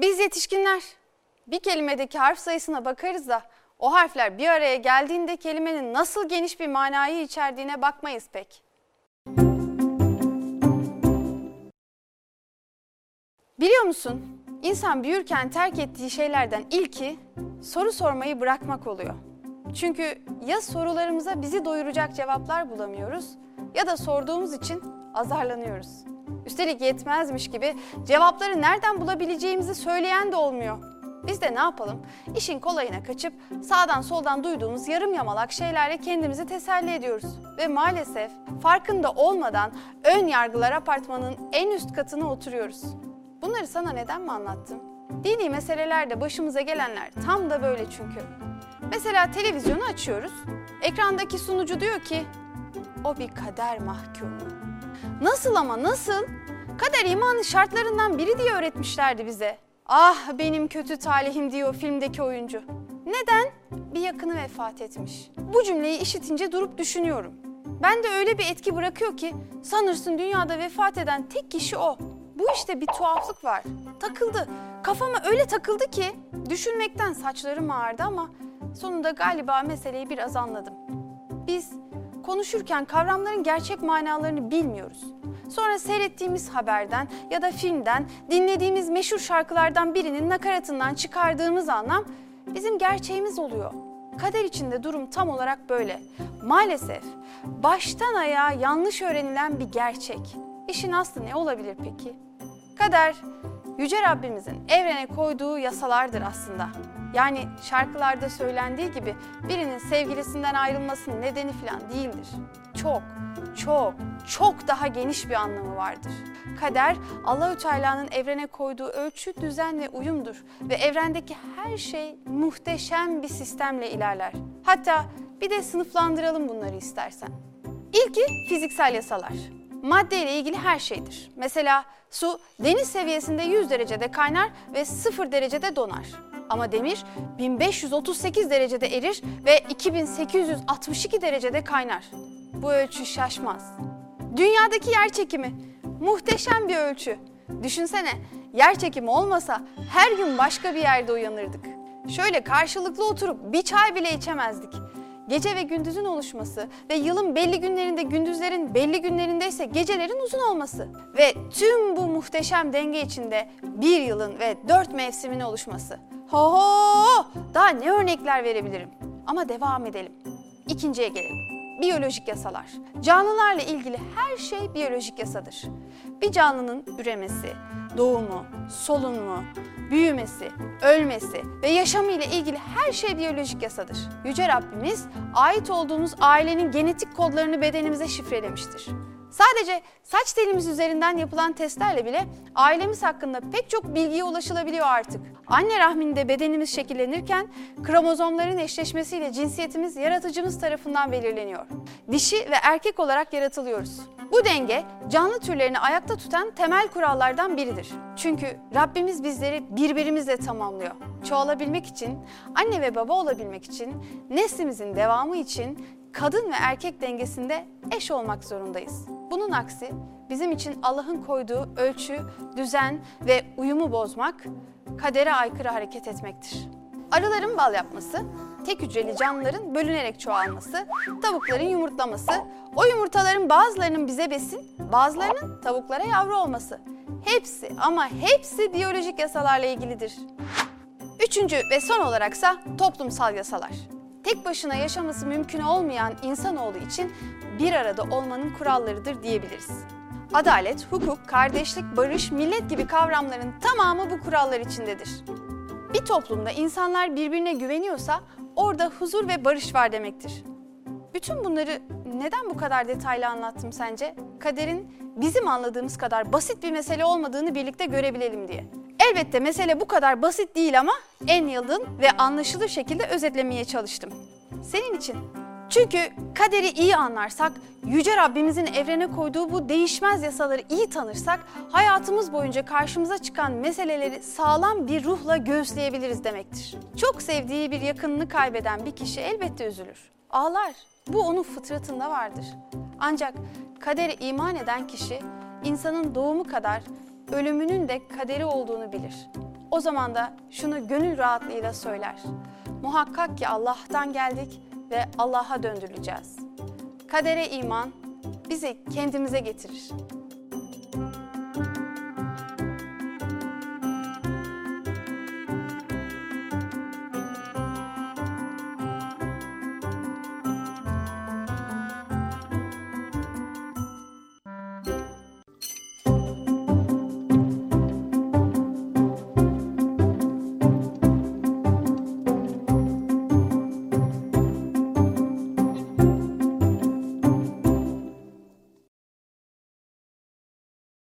Biz yetişkinler bir kelimedeki harf sayısına bakarız da o harfler bir araya geldiğinde kelimenin nasıl geniş bir manayı içerdiğine bakmayız pek. Biliyor musun? İnsan büyürken terk ettiği şeylerden ilki soru sormayı bırakmak oluyor. Çünkü ya sorularımıza bizi doyuracak cevaplar bulamıyoruz ya da sorduğumuz için azarlanıyoruz. Üstelik yetmezmiş gibi cevapları nereden bulabileceğimizi söyleyen de olmuyor. Biz de ne yapalım? İşin kolayına kaçıp sağdan soldan duyduğumuz yarım yamalak şeylerle kendimizi teselli ediyoruz. Ve maalesef farkında olmadan ön yargılar apartmanın en üst katına oturuyoruz. Bunları sana neden mi anlattım? Dini meselelerde başımıza gelenler tam da böyle çünkü. Mesela televizyonu açıyoruz. Ekrandaki sunucu diyor ki o bir kader mahkumu. Nasıl ama nasıl? Kader imanın şartlarından biri diye öğretmişlerdi bize. Ah benim kötü talihim diyor filmdeki oyuncu. Neden? Bir yakını vefat etmiş. Bu cümleyi işitince durup düşünüyorum. Ben de öyle bir etki bırakıyor ki sanırsın dünyada vefat eden tek kişi o. Bu işte bir tuhaflık var. Takıldı. Kafama öyle takıldı ki düşünmekten saçlarım ağardı ama sonunda galiba meseleyi biraz anladım. Biz konuşurken kavramların gerçek manalarını bilmiyoruz. Sonra seyrettiğimiz haberden ya da filmden, dinlediğimiz meşhur şarkılardan birinin nakaratından çıkardığımız anlam bizim gerçeğimiz oluyor. Kader içinde durum tam olarak böyle. Maalesef baştan ayağa yanlış öğrenilen bir gerçek. İşin aslı ne olabilir peki? Kader, Yüce Rabbimizin evrene koyduğu yasalardır aslında. Yani şarkılarda söylendiği gibi birinin sevgilisinden ayrılmasının nedeni falan değildir. Çok, çok, çok daha geniş bir anlamı vardır. Kader, Allahü Teala'nın evrene koyduğu ölçü, düzen ve uyumdur ve evrendeki her şey muhteşem bir sistemle ilerler. Hatta bir de sınıflandıralım bunları istersen. İlki fiziksel yasalar. Madde ile ilgili her şeydir. Mesela su deniz seviyesinde 100 derecede kaynar ve 0 derecede donar. Ama demir 1538 derecede erir ve 2862 derecede kaynar. Bu ölçü şaşmaz. Dünyadaki yer çekimi muhteşem bir ölçü. Düşünsene yer çekimi olmasa her gün başka bir yerde uyanırdık. Şöyle karşılıklı oturup bir çay bile içemezdik. Gece ve gündüzün oluşması ve yılın belli günlerinde gündüzlerin belli günlerinde ise gecelerin uzun olması ve tüm bu muhteşem denge içinde bir yılın ve dört mevsimin oluşması. Ho ho! Daha ne örnekler verebilirim? Ama devam edelim. İkinciye gelelim. Biyolojik yasalar. Canlılarla ilgili her şey biyolojik yasadır. Bir canlının üremesi, doğumu, solunumu, büyümesi, ölmesi ve yaşamı ile ilgili her şey biyolojik yasadır. Yüce Rabbimiz ait olduğumuz ailenin genetik kodlarını bedenimize şifrelemiştir. Sadece saç telimiz üzerinden yapılan testlerle bile ailemiz hakkında pek çok bilgiye ulaşılabiliyor artık. Anne rahminde bedenimiz şekillenirken kromozomların eşleşmesiyle cinsiyetimiz yaratıcımız tarafından belirleniyor. Dişi ve erkek olarak yaratılıyoruz. Bu denge canlı türlerini ayakta tutan temel kurallardan biridir. Çünkü Rabbimiz bizleri birbirimizle tamamlıyor. Çoğalabilmek için, anne ve baba olabilmek için, neslimizin devamı için kadın ve erkek dengesinde eş olmak zorundayız. Bunun aksi bizim için Allah'ın koyduğu ölçü, düzen ve uyumu bozmak, kadere aykırı hareket etmektir. Arıların bal yapması, tek hücreli canlıların bölünerek çoğalması, tavukların yumurtlaması, o yumurtaların bazılarının bize besin, bazılarının tavuklara yavru olması. Hepsi ama hepsi biyolojik yasalarla ilgilidir. Üçüncü ve son olaraksa toplumsal yasalar. Tek başına yaşaması mümkün olmayan insanoğlu için bir arada olmanın kurallarıdır diyebiliriz. Adalet, hukuk, kardeşlik, barış, millet gibi kavramların tamamı bu kurallar içindedir. Bir toplumda insanlar birbirine güveniyorsa orada huzur ve barış var demektir. Bütün bunları neden bu kadar detaylı anlattım sence? Kaderin bizim anladığımız kadar basit bir mesele olmadığını birlikte görebilelim diye. Elbette mesele bu kadar basit değil ama en yıldın ve anlaşılır şekilde özetlemeye çalıştım. Senin için. Çünkü kaderi iyi anlarsak, Yüce Rabbimizin evrene koyduğu bu değişmez yasaları iyi tanırsak, hayatımız boyunca karşımıza çıkan meseleleri sağlam bir ruhla göğüsleyebiliriz demektir. Çok sevdiği bir yakınını kaybeden bir kişi elbette üzülür. Ağlar. Bu onun fıtratında vardır. Ancak kadere iman eden kişi insanın doğumu kadar ölümünün de kaderi olduğunu bilir. o zaman da şunu gönül rahatlığıyla söyler. Muhakkak ki Allah'tan geldik ve Allah'a döndürüleceğiz. Kadere iman bizi kendimize getirir.